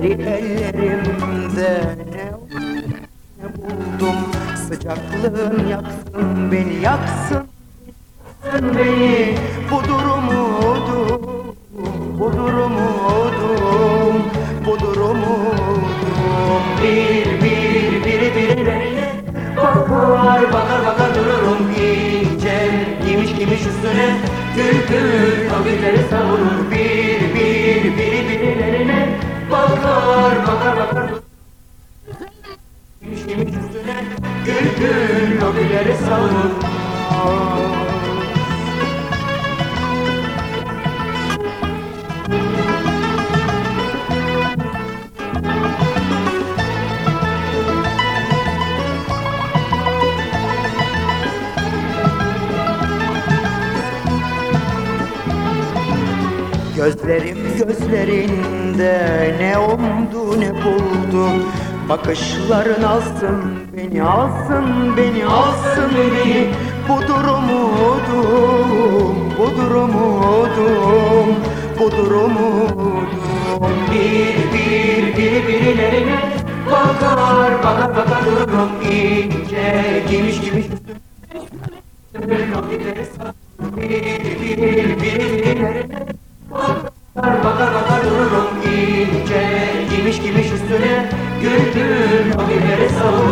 ne ne buldum? Sıcaklığın yaksın beni yaksın. Yaksın beni budur umudum Budur umudum Budur umudum Bir bir biri birilerine Bakar bakar bakar dururum ince. Giymiş giymiş üstüne Gül gül gülleri savurur Bir Bakar bakar bakar. Üstüne Gül gül o gülleri savurur Gözlerim gözlerinde umdu ne buldu Bakışların alsın beni alsın beni alsın beni. Budur umudum budur umudum budur umudum Bir bir bir birilerine bakar bakar bakar dururum ince Giymiş giymiş bir bir birilerine üstüne Gül gül o gülleri savur